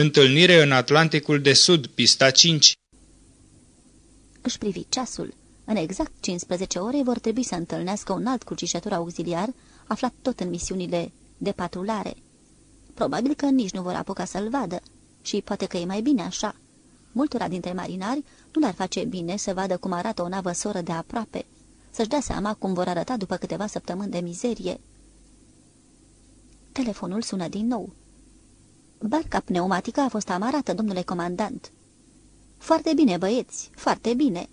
Întâlnire în Atlanticul de Sud, pista 5 Își privi ceasul. În exact 15 ore vor trebui să întâlnească un alt crucișător auxiliar, aflat tot în misiunile de patrulare. Probabil că nici nu vor apuca să-l vadă și poate că e mai bine așa. Multora dintre marinari nu le-ar face bine să vadă cum arată o navă soră de aproape, să-și dea seama cum vor arăta după câteva săptămâni de mizerie. Telefonul sună din nou. Barca pneumatică a fost amarată, domnule comandant. Foarte bine, băieți, foarte bine.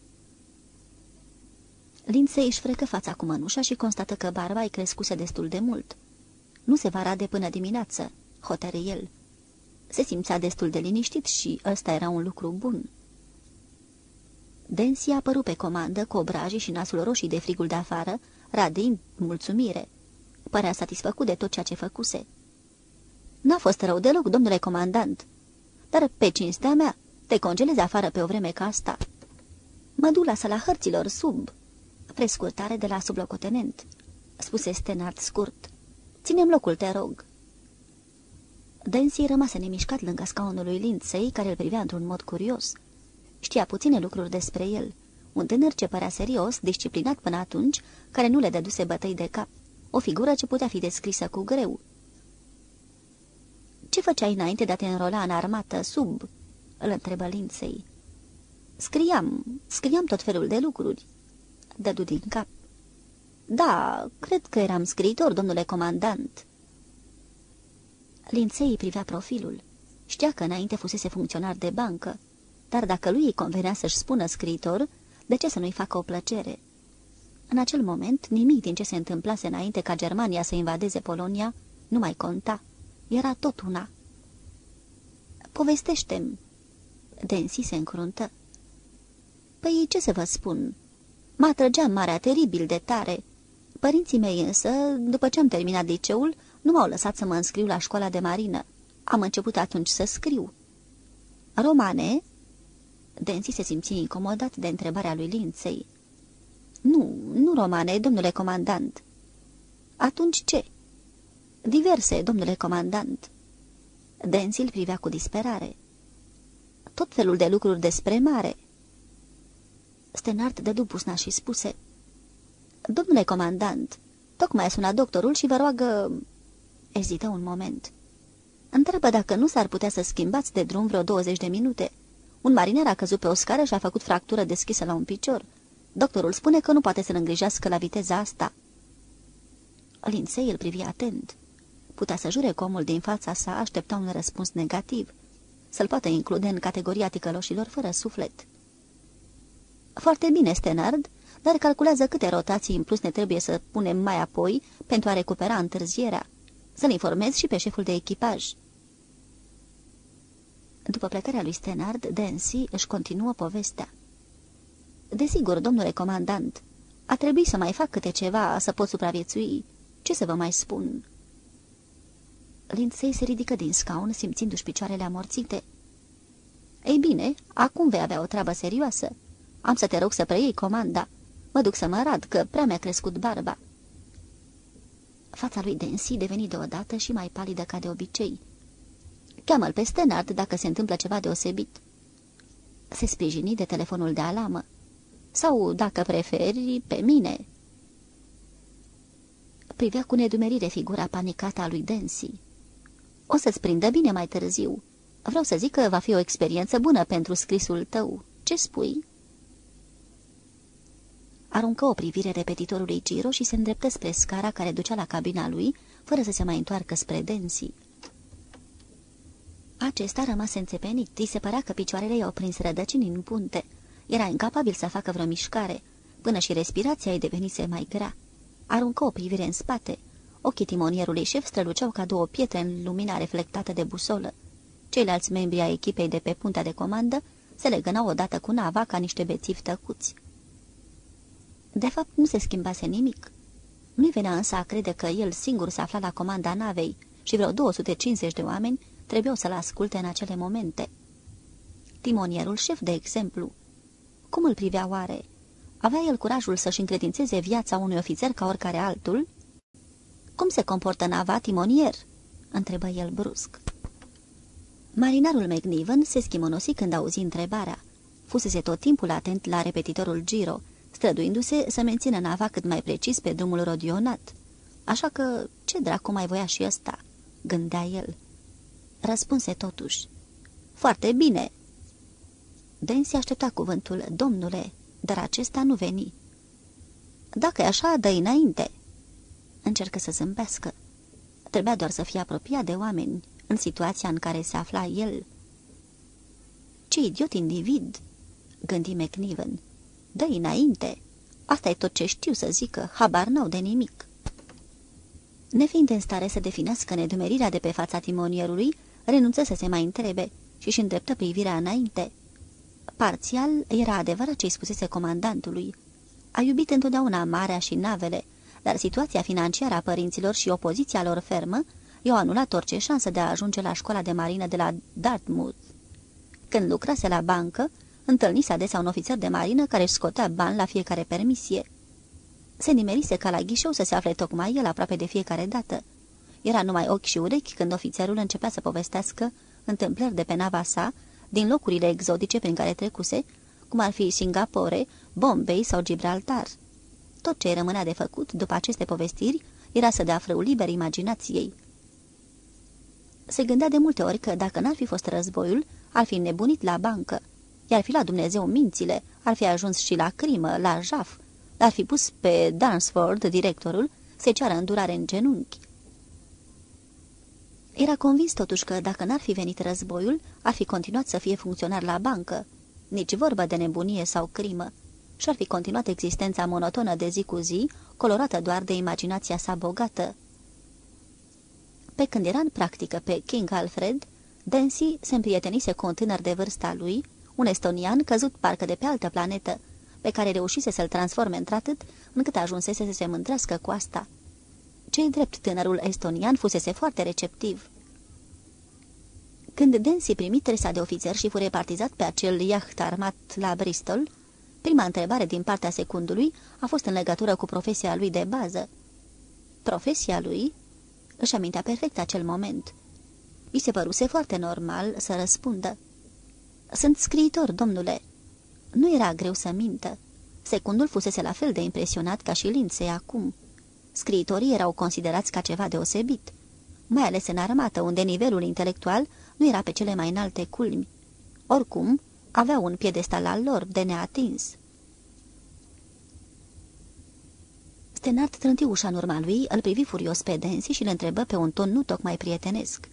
Linței își frecă fața cu mănușa și constată că barba îi crescuse destul de mult. Nu se va rade până dimineață, hotărâ el. Se simțea destul de liniștit și ăsta era un lucru bun. Densi a apărut pe comandă cu obrajii și nasul roșii de frigul de afară, radind mulțumire. Părea satisfăcut de tot ceea ce făcuse. N-a fost rău deloc, domnule comandant, dar pe cinstea mea te congelezi afară pe o vreme ca asta. Mă du la sala hărților sub. Prescurtare de la sublocotenent, spuse Stenard scurt. Ținem locul, te rog. Densi rămase nemișcat lângă scaunul lui Lindsay, care îl privea într-un mod curios. Știa puține lucruri despre el. Un tânăr ce părea serios, disciplinat până atunci, care nu le dăduse bătăi de cap. O figură ce putea fi descrisă cu greu. Ce făceai înainte de a te înrola în armată sub?" îl întrebă Lindsay. Scriam, scriam tot felul de lucruri." Dădu din cap. Da, cred că eram scriitor, domnule comandant." Lindsay îi privea profilul. Știa că înainte fusese funcționar de bancă, dar dacă lui îi convenea să-și spună scriitor, de ce să nu-i facă o plăcere? În acel moment, nimic din ce se întâmplase înainte ca Germania să invadeze Polonia nu mai conta. Era tot una. Povestește-mi. Densi se încruntă. Păi, ce să vă spun? Mă atrăgea marea teribil de tare. Părinții mei însă, după ce am terminat liceul, nu m-au lăsat să mă înscriu la școala de marină. Am început atunci să scriu. Romane? Densi se simți incomodat de întrebarea lui Linței. Nu, nu romane, domnule comandant. Atunci ce? Diverse, domnule comandant. Densi îl privea cu disperare. Tot felul de lucruri despre mare. Stenard dădu pusna și spuse. Domnule comandant, tocmai a sunat doctorul și vă roagă... Ezită un moment. Întreabă dacă nu s-ar putea să schimbați de drum vreo 20 de minute. Un mariner a căzut pe o scară și a făcut fractură deschisă la un picior. Doctorul spune că nu poate să-l îngrijească la viteza asta. Linsei îl privi atent. Putea să jure că omul din fața sa aștepta un răspuns negativ, să-l poată include în categoria ticăloșilor fără suflet. Foarte bine, Stenard, dar calculează câte rotații în plus ne trebuie să punem mai apoi pentru a recupera întârzierea. Să-l informez și pe șeful de echipaj. După plecarea lui Stenard, Dancy își continuă povestea. Desigur, domnule comandant, a trebuit să mai fac câte ceva să pot supraviețui. Ce să vă mai spun?" Lindsay se ridică din scaun, simțindu-și picioarele amorțite. Ei bine, acum vei avea o treabă serioasă. Am să te rog să preiei comanda. Mă duc să mă rad, că prea mi-a crescut barba." Fața lui Densi deveni deodată și mai palidă ca de obicei. Cheamă-l pe Stenard dacă se întâmplă ceva deosebit." Se sprijini de telefonul de alamă. Sau, dacă preferi, pe mine." Privea cu nedumerire figura panicată a lui Densi. O să-ți prindă bine mai târziu. Vreau să zic că va fi o experiență bună pentru scrisul tău. Ce spui?" Aruncă o privire repetitorului Giro și se îndreptă spre scara care ducea la cabina lui, fără să se mai întoarcă spre Densi. Acesta rămase înțepenit, îi se părea că picioarele i-au prins rădăcini în punte. Era incapabil să facă vreo mișcare, până și respirația îi devenise mai grea. Aruncă o privire în spate. Ochii timonierului șef străluceau ca două pietre în lumina reflectată de busolă. Ceilalți membri ai echipei de pe puntea de comandă se legănau odată cu nava ca niște bețivi tăcuți. De fapt, nu se schimbase nimic. Nu-i venea însă a crede că el singur se afla la comanda navei și vreo 250 de oameni trebuiau să-l asculte în acele momente. Timonierul șef, de exemplu. Cum îl privea oare? Avea el curajul să-și încredințeze viața unui ofițer ca oricare altul? Cum se comportă nava timonier?" întrebă el brusc. Marinarul McNiven se schimonosi când auzi întrebarea. Fusese tot timpul atent la repetitorul Giro, străduindu-se să mențină nava cât mai precis pe drumul rodionat. Așa că, ce dracu mai voia și ăsta? Gândea el. Răspunse totuși. Foarte bine. Densi aștepta cuvântul, domnule, dar acesta nu veni. Dacă e așa, dă înainte. Încercă să zâmbească. Trebuia doar să fie apropiat de oameni, în situația în care se afla el. Ce idiot individ, gândi McNiven. dă înainte. Asta e tot ce știu să zică, habar n-au de nimic. Nefiind în stare să definească nedumerirea de pe fața timonierului, renunță să se mai întrebe și își îndreptă privirea înainte. Parțial, era adevărat ce-i spusese comandantului. A iubit întotdeauna marea și navele, dar situația financiară a părinților și opoziția lor fermă i-au anulat orice șansă de a ajunge la școala de marină de la Dartmouth. Când lucrase la bancă, întâlnise adesea un ofițer de marină care își scotea bani la fiecare permisie. Se nimerise ca la ghișeu să se afle tocmai el aproape de fiecare dată. Era numai ochi și urechi când ofițerul începea să povestească întâmplări de pe nava sa, din locurile exotice prin care trecuse, cum ar fi Singapore, Bombay sau Gibraltar. Tot ce rămânea de făcut după aceste povestiri era să dea frâu liber imaginației. Se gândea de multe ori că dacă n-ar fi fost războiul, ar fi nebunit la bancă, i-ar fi luat Dumnezeu mințile, ar fi ajuns și la crimă, la jaf, ar fi pus pe Dansford, directorul, se ceară îndurare în genunchi. Era convins totuși că dacă n-ar fi venit războiul, ar fi continuat să fie funcționar la bancă, nici vorbă de nebunie sau crimă, și-ar fi continuat existența monotonă de zi cu zi, colorată doar de imaginația sa bogată. Pe când era în practică pe King Alfred, Dancy se împrietenise cu un tânăr de vârsta lui, un estonian căzut parcă de pe altă planetă, pe care reușise să-l transforme într-atât încât ajunsese să se mândrească cu asta. Cei drept tânărul estonian fusese foarte receptiv. Când Dancy primi tresa de ofițer și fu repartizat pe acel iaht armat la Bristol, prima întrebare din partea secundului a fost în legătură cu profesia lui de bază. Profesia lui? Își amintea perfect acel moment. I se păruse foarte normal să răspundă. Sunt scriitor, domnule." Nu era greu să mintă. Secundul fusese la fel de impresionat ca și Lindsay acum. Scriitorii erau considerați ca ceva deosebit, mai ales în armată, unde nivelul intelectual nu era pe cele mai înalte culmi. Oricum, aveau un piedestal al lor de neatins. Stenard trânti ușa în urma lui, îl privi furios pe Densi și îl întrebă pe un ton nu tocmai prietenesc.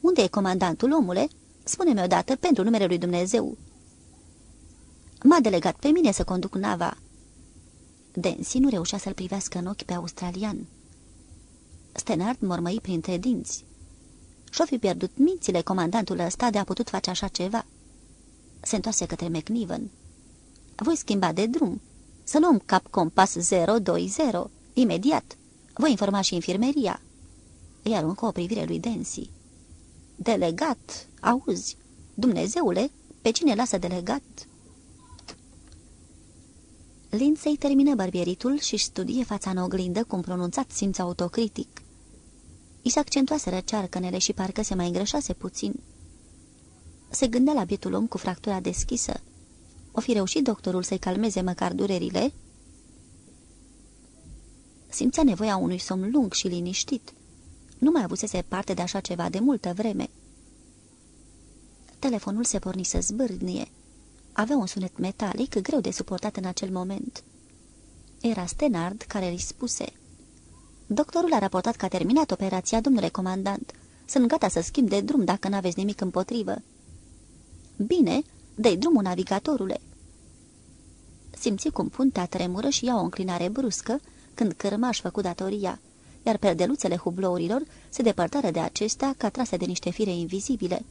Unde e comandantul, omule? Spune-mi odată, pentru numele lui Dumnezeu." M-a delegat pe mine să conduc nava." Densi nu reușea să-l privească în ochi pe australian. Stenard mormăi printre dinți. Și-o fi pierdut mințile comandantul ăsta de a putut face așa ceva. Se întoarse către McNiven. Voi schimba de drum. Să luăm cap compas 020, imediat. Voi informa și infirmeria." Îi aruncă o privire lui Densi. Delegat, auzi, Dumnezeule, pe cine lasă delegat?" Lindsay termină barbieritul și studie fața în oglindă cu un pronunțat simț autocritic. I se accentuase cearcănele și parcă se mai îngrășase puțin. Se gândea la bietul om cu fractura deschisă. O fi reușit doctorul să-i calmeze măcar durerile? Simțea nevoia unui somn lung și liniștit. Nu mai avusese parte de așa ceva de multă vreme. Telefonul se porni să zbârnie. Avea un sunet metalic greu de suportat în acel moment. Era Stenard care îi spuse Doctorul a raportat că a terminat operația, domnule comandant. Sunt gata să schimb de drum dacă n-aveți nimic împotrivă." Bine, dă drumul navigatorule." Simți cum puntea tremură și ia o înclinare bruscă când cărmaș făcut datoria iar perdeluțele hublourilor se depărtară de acestea ca trase de niște fire invizibile.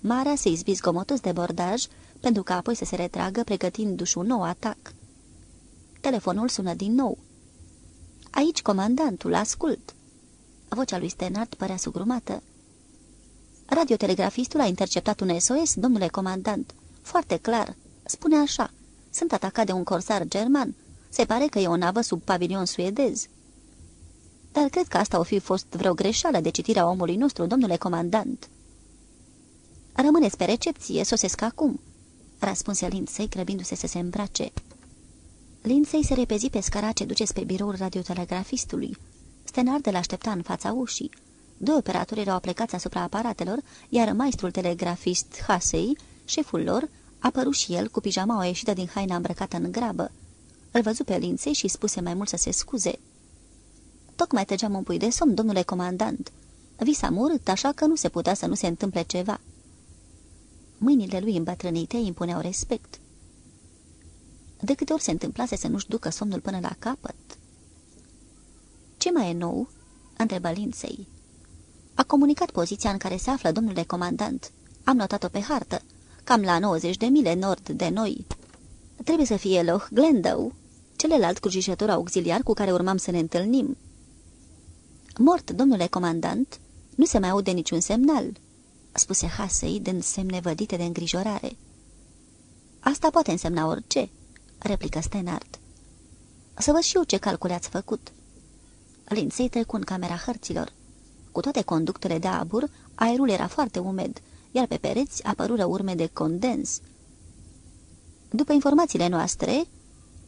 Marea se izbi zgomotos de bordaj, pentru ca apoi să se retragă, pregătindu-și un nou atac. Telefonul sună din nou. Aici, comandantul, ascult!" Vocea lui Stenard părea sugrumată. Radiotelegrafistul a interceptat un SOS, domnule comandant. Foarte clar. Spune așa. Sunt atacat de un corsar german. Se pare că e o navă sub pavilion suedez dar cred că asta o fi fost vreo greșeală de citirea omului nostru, domnule comandant." Rămâneți pe recepție, sosesc acum," răspunse Lindsay, grăbindu-se să se îmbrace. Lindsay se repezi pe scara ce duce spre biroul radiotelegrafistului. Stenard îl aștepta în fața ușii. Doi operatori erau plecați asupra aparatelor, iar maestrul telegrafist Hasei, șeful lor, apărut și el cu pijamaua ieșită din haina îmbrăcată în grabă. Îl văzu pe Lindsay și spuse mai mult să se scuze. Tocmai tăgeam un pui de somn, domnule comandant. Visa murât, așa că nu se putea să nu se întâmple ceva. Mâinile lui îmbătrânite impuneau respect. De câte ori se întâmplase să nu-și ducă somnul până la capăt? Ce mai e nou?" întrebă Lindsay. A comunicat poziția în care se află domnule comandant. Am notat-o pe hartă, cam la 90 de mile nord de noi. Trebuie să fie Loch Glendow, celălalt crucișător auxiliar cu care urmam să ne întâlnim. Mort, domnule comandant, nu se mai aude niciun semnal, spuse Hasei, dând semne vădite de îngrijorare. Asta poate însemna orice, replică Stenard. Să văd și eu ce calcule ați făcut. Lindsay trecu în camera hărților. Cu toate conductele de abur, aerul era foarte umed, iar pe pereți apărură urme de condens. După informațiile noastre,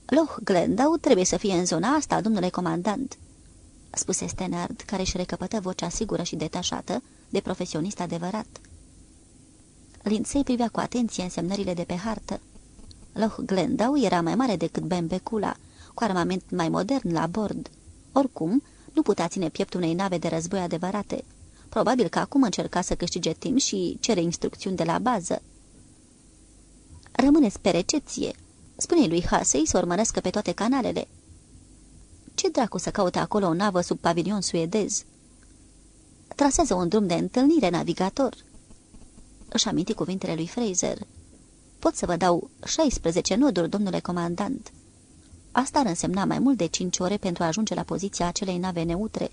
Loch Glendau trebuie să fie în zona asta, domnule comandant, spuse Stenard, care își recăpătă vocea sigură și detașată de profesionist adevărat. Lindsay privea cu atenție însemnările de pe hartă. Loch Glendau era mai mare decât Bembecula, cu armament mai modern la bord. Oricum, nu putea ține pieptul unei nave de război adevărate. Probabil că acum încerca să câștige timp și cere instrucțiuni de la bază. Rămâneți pe recepție. Spune lui Hasei să urmărească pe toate canalele. Ce dracu să caute acolo o navă sub pavilion suedez? Trasează un drum de întâlnire navigator. Își aminti cuvintele lui Fraser. Pot să vă dau 16 noduri, domnule comandant. Asta ar însemna mai mult de cinci ore pentru a ajunge la poziția acelei nave neutre.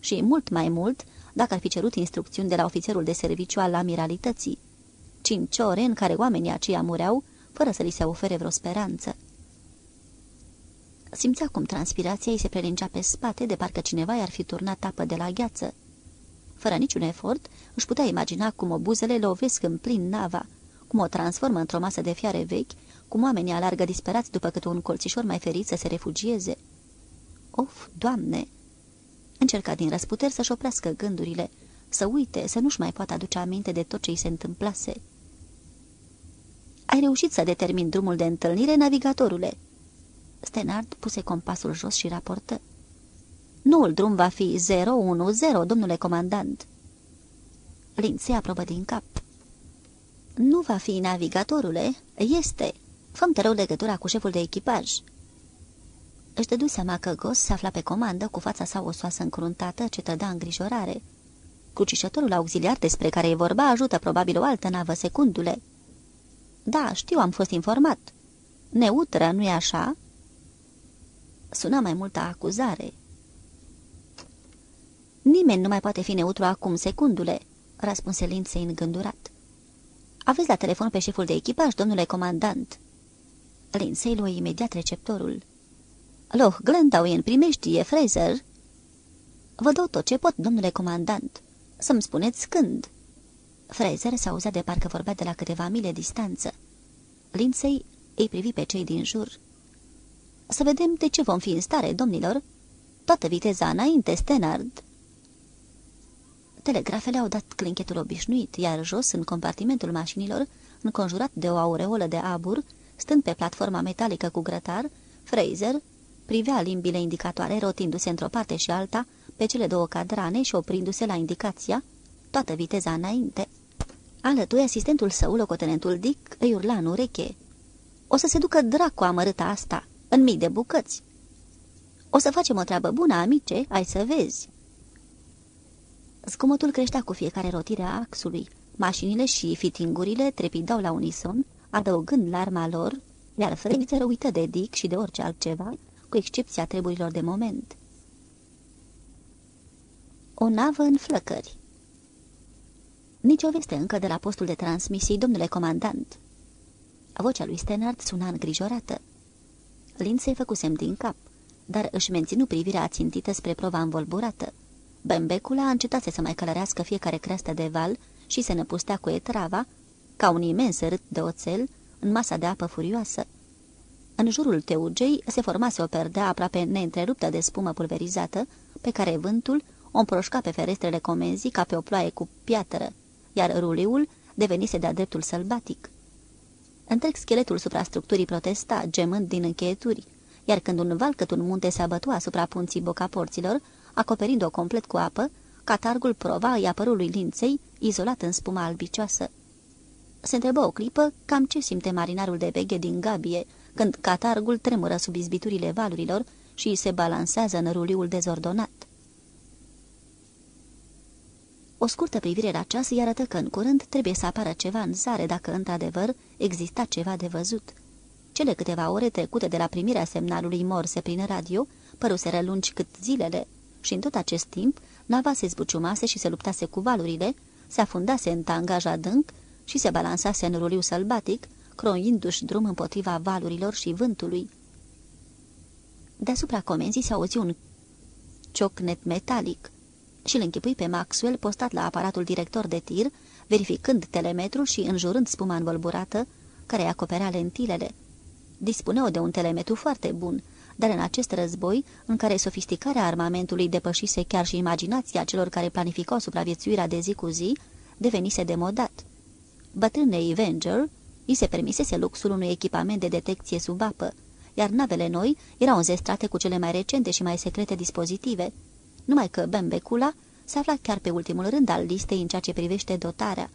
Și mult mai mult dacă ar fi cerut instrucțiuni de la ofițerul de serviciu al amiralității. Cinci ore în care oamenii aceia mureau, fără să li se ofere vreo speranță. Simțea cum transpirația îi se prelingea pe spate, de parcă cineva i-ar fi turnat apă de la gheață. Fără niciun efort, își putea imagina cum obuzele lovesc în plin nava, cum o transformă într-o masă de fiare vechi, cum oamenii alargă disperați după câte un colțișor mai ferit să se refugieze. Of, Doamne! Încerca din răsputeri să-și oprească gândurile, să uite, să nu-și mai poată aduce aminte de tot ce îi se întâmplase. Ai reușit să determin drumul de întâlnire, navigatorule?" Stenard puse compasul jos și raportă. Noul drum va fi 010, domnule comandant." Lindsay aprobă din cap. Nu va fi navigatorule, este. Făm te rău legătura cu șeful de echipaj." Își dădu seama că Gos se afla pe comandă cu fața sa osoasă încruntată ce trăda îngrijorare. Crucișătorul auxiliar despre care e vorba ajută probabil o altă navă secundule. Da, știu, am fost informat. Neutră, nu-i așa?" Suna mai multă acuzare. Nimeni nu mai poate fi neutru acum, secundule," răspunse Lindsay îngândurat. Aveți la telefon pe șeful de echipaj, domnule comandant." Lindsay luă imediat receptorul. Loh, Glendowen, primești, e Fraser?" Vă dau tot ce pot, domnule comandant. Să-mi spuneți când." Fraser s-a auzat de parcă vorbea de la câteva mile distanță. Lindsay îi privi pe cei din jur. Să vedem de ce vom fi în stare, domnilor. Toată viteza înainte, Stenard." Telegrafele au dat clinchetul obișnuit, iar jos, în compartimentul mașinilor, înconjurat de o aureolă de abur, stând pe platforma metalică cu grătar, Fraser privea limbile indicatoare rotindu-se într-o parte și alta pe cele două cadrane și oprindu-se la indicația, toată viteza înainte. Alătui asistentul său, locotenentul Dick, îi urla în ureche. O să se ducă dracu amărâta asta, în mii de bucăți. O să facem o treabă bună, amice, ai să vezi. Zgomotul creștea cu fiecare rotire a axului. Mașinile și fitingurile trepidau la unison, adăugând la arma lor, iar Fraser uită de Dick și de orice altceva, cu excepția treburilor de moment. O navă în flăcări Nici o veste încă de la postul de transmisii, domnule comandant. Vocea lui Stenard suna îngrijorată. Lindsay făcu semn din cap, dar își menținu privirea ațintită spre prova învolburată. Bembecula a încetase să mai călărească fiecare creastă de val și se năpustea cu etrava, ca un imens rât de oțel, în masa de apă furioasă. În jurul teugei se formase o perdea aproape neîntreruptă de spumă pulverizată, pe care vântul o împroșca pe ferestrele comenzii ca pe o ploaie cu piatră, iar ruliul devenise de-a dreptul sălbatic. Întreg scheletul suprastructurii protesta, gemând din încheieturi, iar când un val cât un munte se abătu asupra punții bocaporților, acoperind-o complet cu apă, catargul prova îi apărul lui linței, izolat în spuma albicioasă. Se întrebă o clipă cam ce simte marinarul de beghe din gabie, când catargul tremură sub izbiturile valurilor și se balansează în ruliul dezordonat. O scurtă privire la ceas îi arătă că în curând trebuie să apară ceva în zare dacă într-adevăr exista ceva de văzut. Cele câteva ore trecute de la primirea semnalului morse prin radio păruseră lungi cât zilele și în tot acest timp nava se zbuciumase și se luptase cu valurile, se afundase în tangaj adânc și se balansase în ruliu sălbatic, croindu-și drum împotriva valurilor și vântului. Deasupra comenzii se auzi un ciocnet metalic și îl închipui pe Maxwell postat la aparatul director de tir, verificând telemetrul și înjurând spuma învolburată care acoperea lentilele. Dispuneau de un telemetru foarte bun, dar în acest război, în care sofisticarea armamentului depășise chiar și imaginația celor care planificau supraviețuirea de zi cu zi, devenise demodat. Bătrânei Avenger îi se permisese luxul unui echipament de detecție sub apă, iar navele noi erau înzestrate cu cele mai recente și mai secrete dispozitive, numai că Bembecula se afla chiar pe ultimul rând al listei în ceea ce privește dotarea.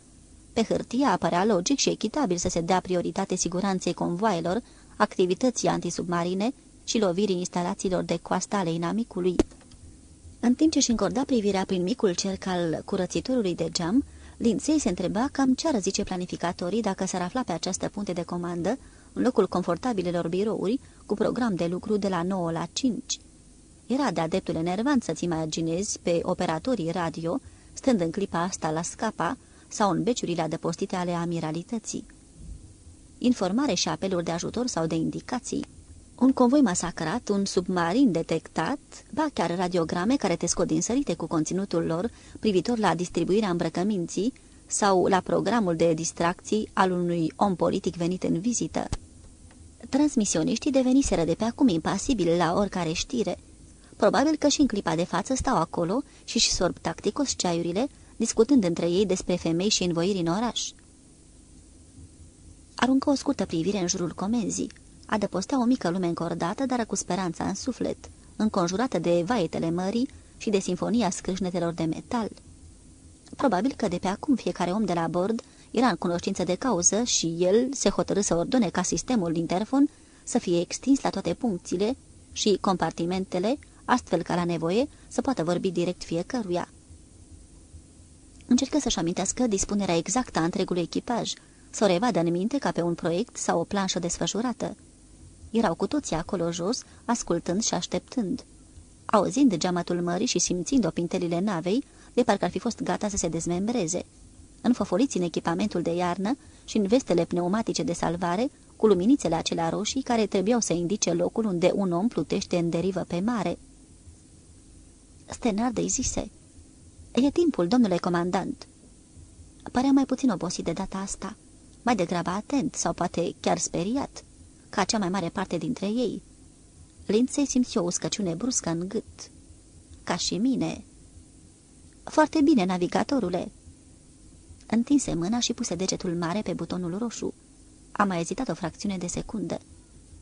Pe hârtie apărea logic și echitabil să se dea prioritate siguranței convoaielor, activității antisubmarine și lovirii instalațiilor de coastă ale inamicului. În timp ce își încorda privirea prin micul cerc al curățitorului de geam, Linței se întreba cam ce ar zice planificatorii dacă s-ar afla pe această punte de comandă, în locul confortabilelor birouri, cu program de lucru de la 9 la 5. Era de-a dreptul enervant să-ți imaginezi pe operatorii radio, stând în clipa asta la scapa sau în beciurile adăpostite ale amiralității. Informare și apeluri de ajutor sau de indicații. Un convoi masacrat, un submarin detectat, ba chiar radiograme care te scot din sărite cu conținutul lor privitor la distribuirea îmbrăcăminții sau la programul de distracții al unui om politic venit în vizită. Transmisioniștii deveniseră de pe acum impasibili la oricare știre. Probabil că și în clipa de față stau acolo și își sorb tacticos ceaiurile, discutând între ei despre femei și învoiri în oraș. Aruncă o scurtă privire în jurul comenzii adăpostea o mică lume încordată, dar cu speranța în suflet, înconjurată de vaetele mării și de sinfonia scrâșnetelor de metal. Probabil că de pe acum fiecare om de la bord era în cunoștință de cauză și el se hotărâ să ordone ca sistemul interfon să fie extins la toate punctile și compartimentele, astfel ca la nevoie să poată vorbi direct fiecăruia. Încercă să-și amintească dispunerea exactă a întregului echipaj, să o revadă în minte ca pe un proiect sau o planșă desfășurată. Erau cu toții acolo jos, ascultând și așteptând. Auzind geamatul mării și simțind opintelile navei, de parcă ar fi fost gata să se dezmembreze. Înfăfoliți în echipamentul de iarnă și în vestele pneumatice de salvare, cu luminițele acelea roșii care trebuiau să indice locul unde un om plutește în derivă pe mare. Stenard îi zise, E timpul, domnule comandant." Părea mai puțin obosit de data asta, mai degrabă atent sau poate chiar speriat ca cea mai mare parte dintre ei. Linței simți o uscăciune bruscă în gât. Ca și mine. Foarte bine, navigatorule. Întinse mâna și puse degetul mare pe butonul roșu. A mai ezitat o fracțiune de secundă.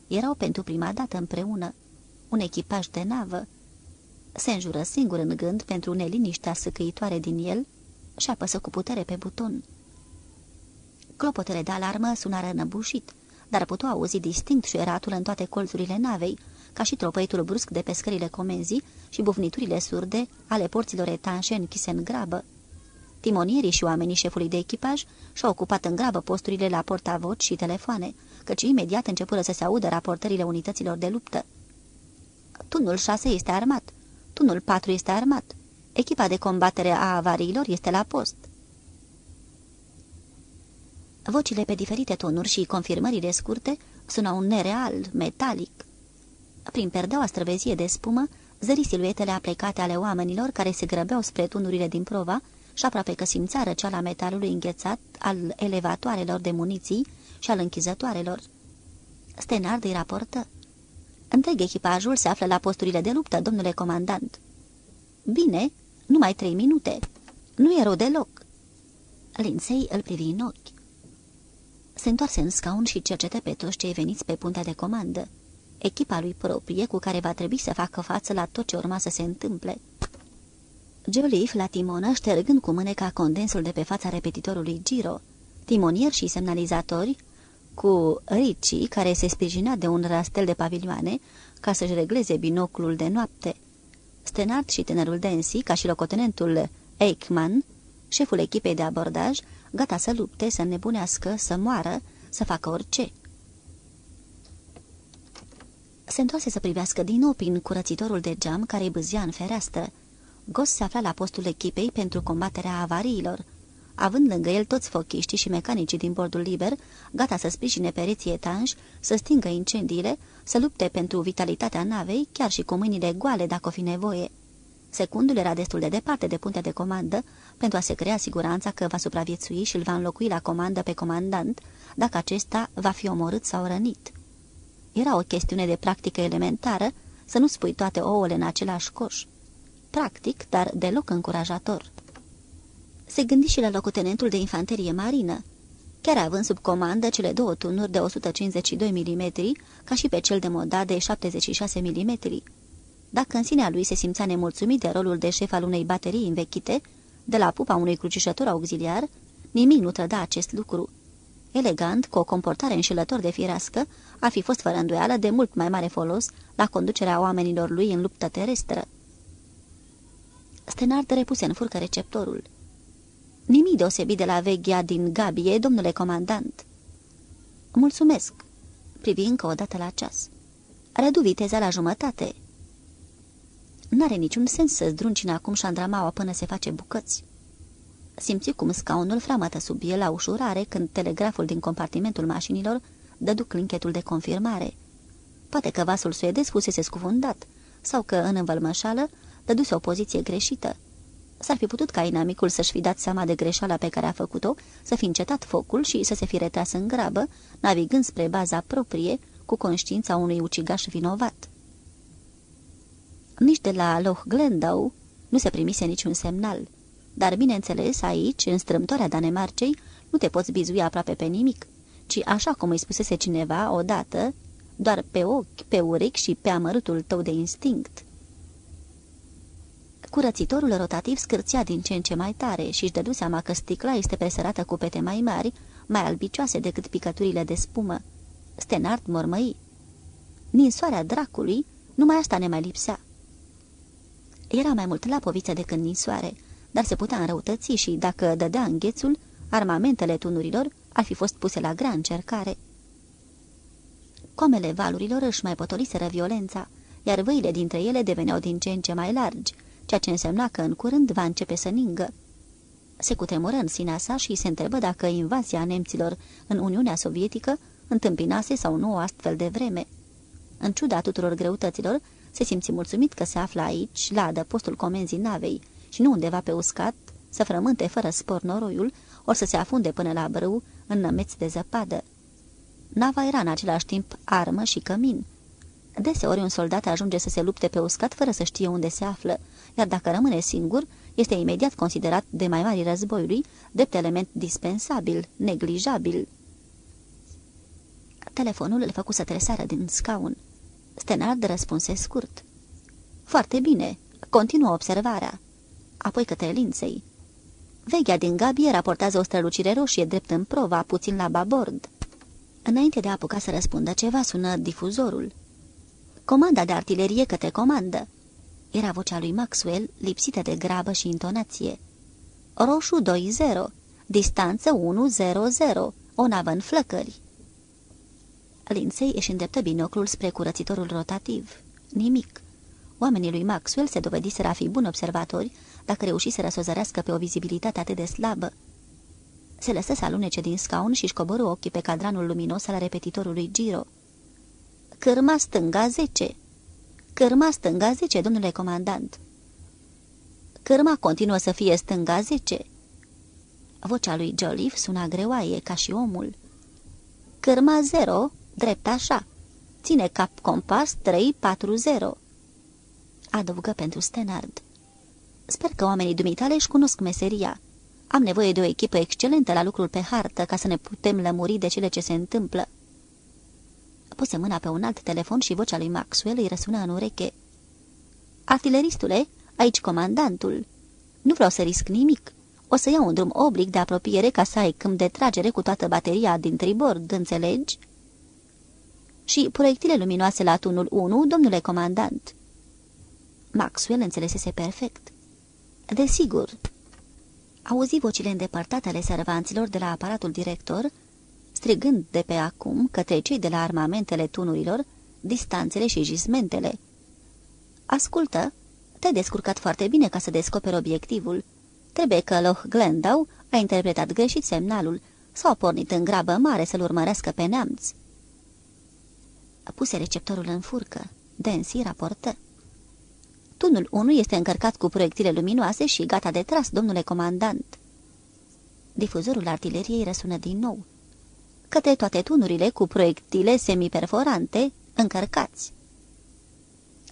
Erau pentru prima dată împreună. Un echipaj de navă. Se înjură singur în gând pentru neliniștea săcăitoare din el și apăsă cu putere pe buton. Clopotele de alarmă sunară năbușit dar putu auzi distinct șuieratul în toate colțurile navei, ca și tropăitul brusc de pe scările comenzii și bufniturile surde ale porților etanșe închise în grabă. Timonierii și oamenii șefului de echipaj și-au ocupat în grabă posturile la portavoci și telefoane, căci imediat începură să se audă raportările unităților de luptă. Tunul 6 este armat. Tunul 4 este armat. Echipa de combatere a avariilor este la post. Vocile pe diferite tonuri și confirmările scurte sunau nereal, metalic. Prin perdeaua străvezie de spumă, zări siluetele aplecate ale oamenilor care se grăbeau spre tunurile din prova și aproape că simțea răceala metalului înghețat al elevatoarelor de muniții și al închizătoarelor. Stenard îi raportă. Întreg echipajul se află la posturile de luptă, domnule comandant. Bine, numai trei minute. Nu e rău deloc. Linței îl privi în ochi. Se întoarse în scaun și cercetă pe toți cei veniți pe puntea de comandă. Echipa lui proprie cu care va trebui să facă față la tot ce urma să se întâmple. Joliffe la timonă, ștergând cu mâneca condensul de pe fața repetitorului Giro, timonieri și semnalizatori, cu Ricci, care se sprijina de un rastel de pavilioane ca să-și regleze binoclul de noapte. Stenard și tânărul Densi, ca și locotenentul Eichmann, șeful echipei de abordaj, gata să lupte, să nebunească, să moară, să facă orice. Se întoarse să privească din nou prin curățitorul de geam care îi bâzia în fereastră. Gos se afla la postul echipei pentru combaterea avariilor, având lângă el toți fochiștii și mecanicii din bordul liber, gata să sprijine pereții etanși, să stingă incendiile, să lupte pentru vitalitatea navei, chiar și cu mâinile goale dacă o fi nevoie. Secundul era destul de departe de puntea de comandă pentru a se crea siguranța că va supraviețui și îl va înlocui la comandă pe comandant, dacă acesta va fi omorât sau rănit. Era o chestiune de practică elementară să nu spui toate ouăle în același coș. Practic, dar deloc încurajator. Se gândi și la locotenentul de infanterie marină, chiar având sub comandă cele două tunuri de 152 mm, ca și pe cel de moda de 76 mm. Dacă în sinea lui se simțea nemulțumit de rolul de șef al unei baterii învechite, de la pupa unui crucișător auxiliar, nimic nu trăda acest lucru. Elegant, cu o comportare înșelător de firească, a fi fost fără îndoială de mult mai mare folos la conducerea oamenilor lui în luptă terestră. Stenard repuse în furcă receptorul. Nimic deosebit de la veghea din Gabie, domnule comandant." Mulțumesc," privi încă o dată la ceas. Redu viteza la jumătate." N-are niciun sens să zdruncine acum șandramaua până se face bucăți." Simți cum scaunul framătă sub el la ușurare când telegraful din compartimentul mașinilor dădu clinchetul de confirmare. Poate că vasul suedez fusese scufundat sau că, în învălmășală, dăduse o poziție greșită. S-ar fi putut ca inamicul să-și fi dat seama de greșeala pe care a făcut-o, să fi încetat focul și să se fi retras în grabă, navigând spre baza proprie, cu conștiința unui ucigaș vinovat. Nici de la Loch Glendow nu se primise niciun semnal, dar, bineînțeles, aici, în strâmtoarea Danemarcei, nu te poți bizui aproape pe nimic, ci așa cum îi spusese cineva odată, doar pe ochi, pe urechi și pe amărâtul tău de instinct. Curățitorul rotativ scârția din ce în ce mai tare și își dădu seama că sticla este presărată cu pete mai mari, mai albicioase decât picăturile de spumă. Stenard mormăi. Ninsoarea dracului, numai asta ne mai lipsea. Era mai mult lapoviță decât ninsoare, dar se putea înrăutăți și, dacă dădea înghețul, armamentele tunurilor ar fi fost puse la grea încercare. Comele valurilor își mai potoliseră violența, iar văile dintre ele deveneau din ce în ce mai largi, ceea ce însemna că în curând va începe să ningă. Se cutremură în sinea sa și se întrebă dacă invazia nemților în Uniunea Sovietică întâmpinase sau nu o astfel de vreme. În ciuda tuturor greutăților, se simți mulțumit că se află aici, la adăpostul comenzii navei, și nu undeva pe uscat, să frământe fără spor noroiul, ori să se afunde până la brâu în nămeți de zăpadă. Nava era în același timp armă și cămin. Deseori un soldat ajunge să se lupte pe uscat fără să știe unde se află, iar dacă rămâne singur, este imediat considerat de mai mari războiului drept element dispensabil, neglijabil. Telefonul îl făcu să tresară din scaun. Stenard răspunse scurt. Foarte bine. Continuă observarea." Apoi către linței. Veghea din Gabie raportează o strălucire roșie drept în prova, puțin la babord. Înainte de a apuca să răspundă ceva, sună difuzorul. Comanda de artilerie către comandă. Era vocea lui Maxwell, lipsită de grabă și intonație. Roșu 2-0, distanță 1-0-0, o navă în flăcări. Linței își îndreptă binoclul spre curățitorul rotativ. Nimic. Oamenii lui Maxwell se dovediseră a fi buni observatori dacă reușiseră să o zărească pe o vizibilitate atât de slabă. Se lăsă să alunece din scaun și-și coborâ ochii pe cadranul luminos al repetitorului Giro. Cârma stânga 10! Cârma stânga 10, domnule comandant!" Cârma continuă să fie stânga 10. Vocea lui Joliffe suna greoaie, ca și omul. Cârma 0, drept așa. Ține cap compas 3-4-0. Adăugă pentru Stenard. Sper că oamenii dumitale își cunosc meseria. Am nevoie de o echipă excelentă la lucrul pe hartă ca să ne putem lămuri de cele ce se întâmplă. Puse mâna pe un alt telefon și vocea lui Maxwell îi răsună în ureche. Artileristule, aici comandantul. Nu vreau să risc nimic. O să iau un drum oblig de apropiere ca să ai câmp de tragere cu toată bateria din tribord, înțelegi? Și proiectile luminoase la tunul 1, domnule comandant. Maxwell înțelesese perfect. Desigur. Auzi vocile îndepărtate ale servanților de la aparatul director, strigând de pe acum către cei de la armamentele tunurilor, distanțele și jismentele. Ascultă, te-ai descurcat foarte bine ca să descoperi obiectivul. Trebuie că Loch Glendow a interpretat greșit semnalul sau a pornit în grabă mare să-l urmărească pe neamț. Puse receptorul în furcă. Densi raportă. Tunul 1 este încărcat cu proiectile luminoase și gata de tras, domnule comandant. Difuzorul artileriei răsună din nou. Către toate tunurile cu proiectile semiperforante încărcați.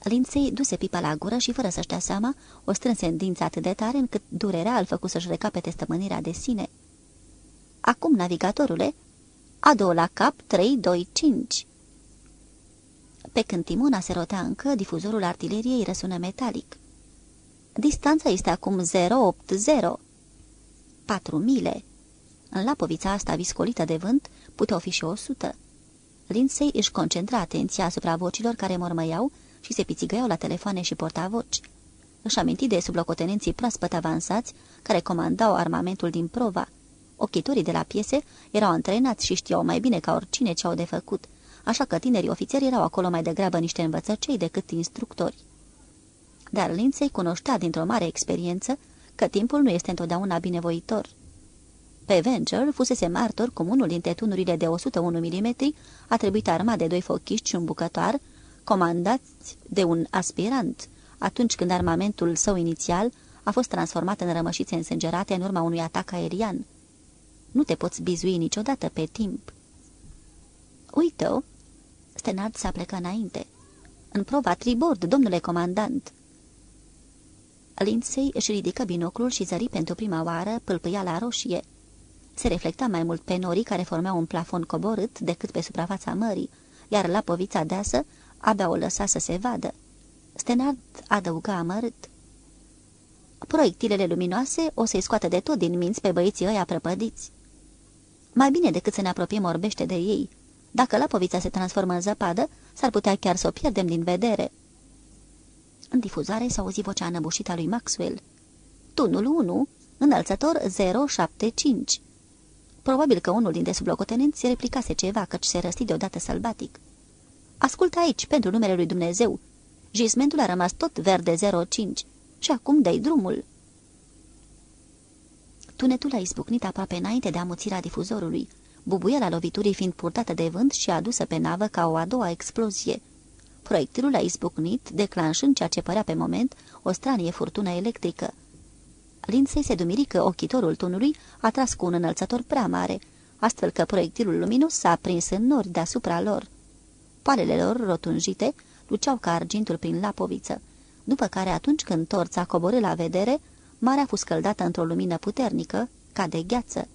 Linței duse pipa la gură și, fără să-și dea seama, o strânse în dinți atât de tare încât durerea îl făcu să-și recapete stămânirea de sine. Acum, navigatorule, a doua la cap 3, 2, 5. Pe când Timona se rotea încă, difuzorul artileriei răsună metalic. Distanța este acum 080. Patru mile. În lapovița asta viscolită de vânt puteau fi și o sută. Lindsay își concentra atenția asupra vocilor care mormăiau și se pițigăiau la telefoane și portavoci. Își aminti de sublocotenenții proaspăt avansați care comandau armamentul din prova. Ochitorii de la piese erau antrenați și știau mai bine ca oricine ce au de făcut – așa că tinerii ofițeri erau acolo mai degrabă niște învățăcei decât instructori. Dar Lindsay cunoștea dintr-o mare experiență că timpul nu este întotdeauna binevoitor. Pe Venture fusese martor cum unul dintre tunurile de 101 mm a trebuit armat de doi fochiști și un bucătar, comandați de un aspirant, atunci când armamentul său inițial a fost transformat în rămășițe însângerate în urma unui atac aerian. Nu te poți bizui niciodată pe timp. Uite-o, Stenard s-a plecat înainte. În prova tribord, domnule comandant!" Lindsay își ridică binoclul și zări pentru prima oară la roșie. Se reflecta mai mult pe norii care formeau un plafon coborât decât pe suprafața mării, iar la povița deasă abia o lăsa să se vadă. Stenard adăuga amărât. Proiectilele luminoase o să-i scoată de tot din minți pe băieții ăia prăpădiți. Mai bine decât să ne apropiem orbește de ei, dacă lapovița se transformă în zăpadă, s-ar putea chiar să o pierdem din vedere. În difuzare s-a auzit vocea înăbușită a lui Maxwell. Tunul 1, înălțător 075. Probabil că unul dintre sublocotenenți replicase ceva, căci se răsti deodată sălbatic. Ascultă aici, pentru numele lui Dumnezeu. Gismentul a rămas tot verde 05 și acum dai drumul. Tunetul a izbucnit aproape înainte de amuțirea difuzorului bubuiala loviturii fiind purtată de vânt și adusă pe navă ca o a doua explozie. Proiectilul a izbucnit, declanșând ceea ce părea pe moment o stranie furtună electrică. Lindsay se dumiri că ochitorul tunului a tras cu un înălțător prea mare, astfel că proiectilul luminos s-a prins în nori deasupra lor. Palele lor rotunjite luceau ca argintul prin lapoviță, după care atunci când torța coborâ la vedere, marea a fost scăldată într-o lumină puternică, ca de gheață.